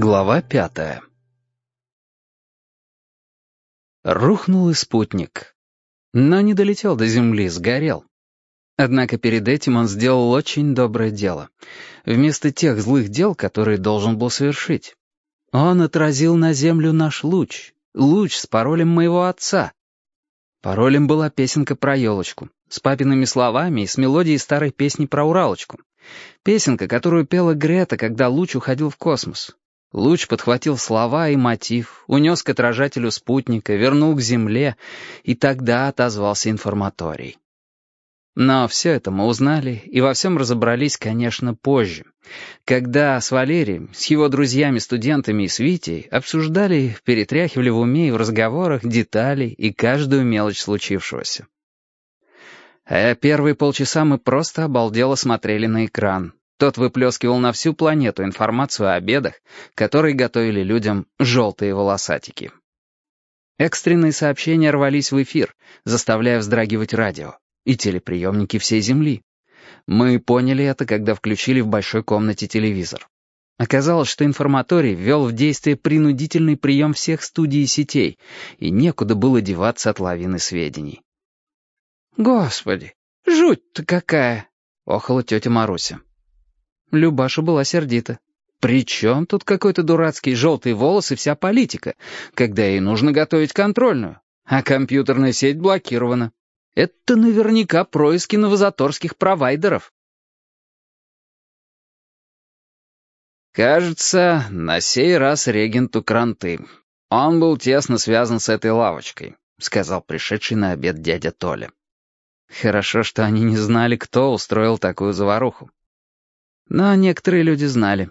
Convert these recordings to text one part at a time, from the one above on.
Глава пятая Рухнул и спутник, но не долетел до земли, сгорел. Однако перед этим он сделал очень доброе дело. Вместо тех злых дел, которые должен был совершить. Он отразил на землю наш луч, луч с паролем моего отца. Паролем была песенка про елочку, с папиными словами и с мелодией старой песни про Уралочку. Песенка, которую пела Грета, когда луч уходил в космос. Луч подхватил слова и мотив, унес к отражателю спутника, вернул к Земле, и тогда отозвался информаторий. Но все это мы узнали и во всем разобрались, конечно, позже, когда с Валерием, с его друзьями-студентами и с Витей обсуждали, перетряхивали в уме и в разговорах детали и каждую мелочь случившегося. А первые полчаса мы просто обалдело смотрели на экран. Тот выплескивал на всю планету информацию о обедах, которые готовили людям желтые волосатики. Экстренные сообщения рвались в эфир, заставляя вздрагивать радио, и телеприемники всей Земли. Мы поняли это, когда включили в большой комнате телевизор. Оказалось, что информаторий ввел в действие принудительный прием всех студий и сетей, и некуда было деваться от лавины сведений. «Господи, жуть-то какая!» — охала тетя Маруся. Любаша была сердита. «При чем тут какой-то дурацкий желтый волос и вся политика, когда ей нужно готовить контрольную, а компьютерная сеть блокирована? Это наверняка происки новозаторских провайдеров». Кажется, на сей раз регенту кранты. Он был тесно связан с этой лавочкой, сказал пришедший на обед дядя Толя. Хорошо, что они не знали, кто устроил такую заваруху. Но некоторые люди знали.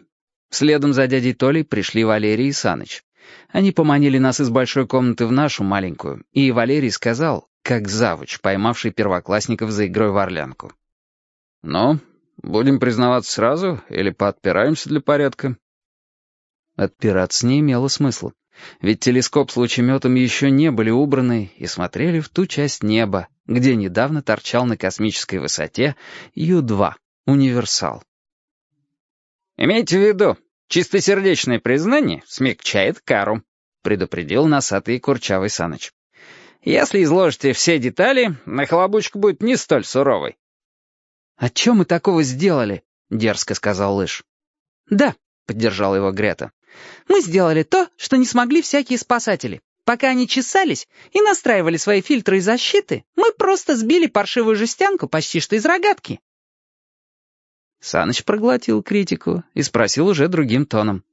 Следом за дядей Толей пришли Валерий и Саныч. Они поманили нас из большой комнаты в нашу маленькую, и Валерий сказал, как завуч, поймавший первоклассников за игрой в орлянку. «Ну, будем признаваться сразу или поотпираемся для порядка?» Отпираться не имело смысла. Ведь телескоп с лучеметом еще не были убраны и смотрели в ту часть неба, где недавно торчал на космической высоте Ю-2, универсал. «Имейте в виду, чистосердечное признание смягчает кару», предупредил носатый и курчавый Саныч. «Если изложите все детали, нахлобучка будет не столь суровой». «А что мы такого сделали?» — дерзко сказал Лыж. «Да», — поддержала его Грета. «Мы сделали то, что не смогли всякие спасатели. Пока они чесались и настраивали свои фильтры и защиты, мы просто сбили паршивую жестянку почти что из рогатки. Саныч проглотил критику и спросил уже другим тоном.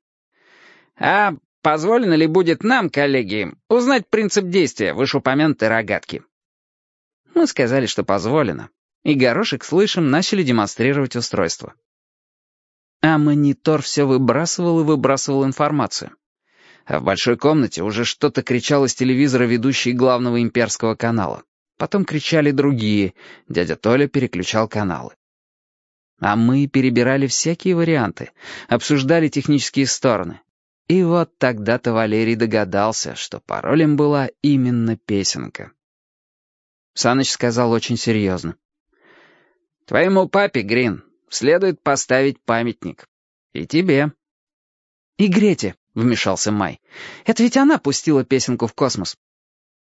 «А позволено ли будет нам, коллеги, узнать принцип действия вышеупомянутой рогатки?» Мы сказали, что позволено, и горошек слышим начали демонстрировать устройство. А монитор все выбрасывал и выбрасывал информацию а в большой комнате уже что-то кричал из телевизора ведущий главного имперского канала. Потом кричали другие, дядя Толя переключал каналы. А мы перебирали всякие варианты, обсуждали технические стороны. И вот тогда-то Валерий догадался, что паролем была именно песенка. Саныч сказал очень серьезно. «Твоему папе, Грин, следует поставить памятник. И тебе». «И Грете», — вмешался Май. «Это ведь она пустила песенку в космос».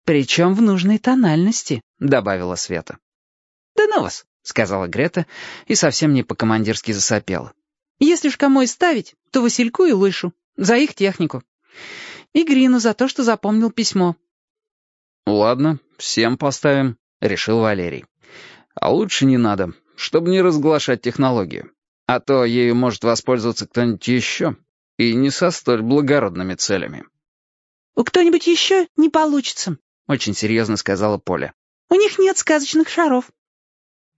«Причем в нужной тональности», — добавила Света. «Да ну вас», — сказала Грета и совсем не по-командирски засопела. «Если ж кому и ставить, то Васильку и Лышу, за их технику. И Грину за то, что запомнил письмо». «Ладно, всем поставим», — решил Валерий. «А лучше не надо, чтобы не разглашать технологию. А то ею может воспользоваться кто-нибудь еще». И не со столь благородными целями. «У кто-нибудь еще не получится», — очень серьезно сказала Поля. «У них нет сказочных шаров».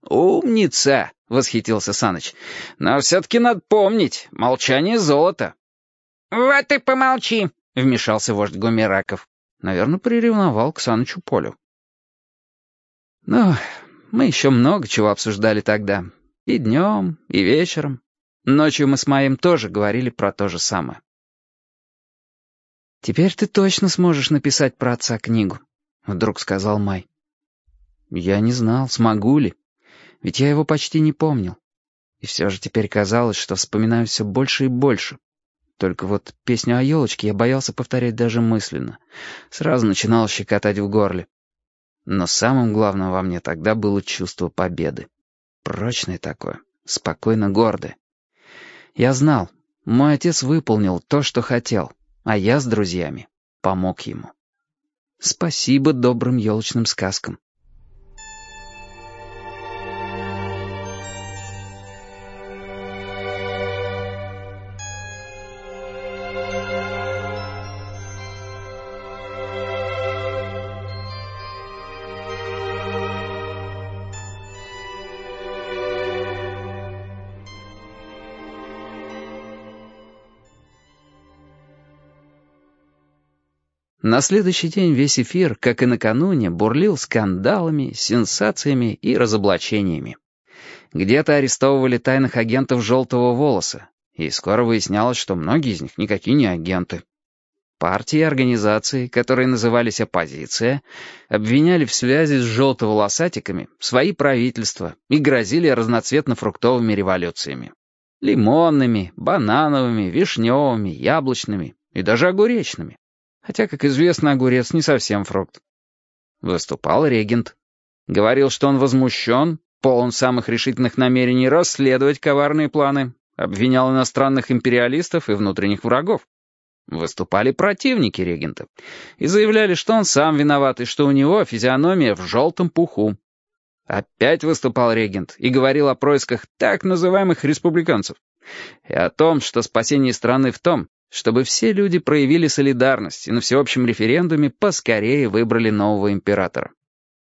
«Умница!» — восхитился Саныч. «Но все-таки надо помнить, молчание — золото». «Вот и помолчи!» — вмешался вождь Гумераков. Наверное, приревновал к Санычу Полю. Ну, мы еще много чего обсуждали тогда. И днем, и вечером. Ночью мы с Маем тоже говорили про то же самое. «Теперь ты точно сможешь написать про отца книгу», — вдруг сказал Май. Я не знал, смогу ли, ведь я его почти не помнил. И все же теперь казалось, что вспоминаю все больше и больше. Только вот песню о елочке я боялся повторять даже мысленно. Сразу начинал щекотать в горле. Но самым главным во мне тогда было чувство победы. Прочное такое, спокойно гордое. Я знал, мой отец выполнил то, что хотел, а я с друзьями помог ему. Спасибо добрым елочным сказкам. На следующий день весь эфир, как и накануне, бурлил скандалами, сенсациями и разоблачениями. Где-то арестовывали тайных агентов «желтого волоса», и скоро выяснялось, что многие из них никакие не агенты. Партии и организации, которые назывались «оппозиция», обвиняли в связи с желтоволосатиками свои правительства и грозили разноцветно-фруктовыми революциями. Лимонными, банановыми, вишневыми, яблочными и даже огуречными. Хотя, как известно, огурец не совсем фрукт. Выступал регент. Говорил, что он возмущен, полон самых решительных намерений расследовать коварные планы, обвинял иностранных империалистов и внутренних врагов. Выступали противники регента и заявляли, что он сам виноват и что у него физиономия в желтом пуху. Опять выступал регент и говорил о происках так называемых республиканцев и о том, что спасение страны в том, чтобы все люди проявили солидарность и на всеобщем референдуме поскорее выбрали нового императора.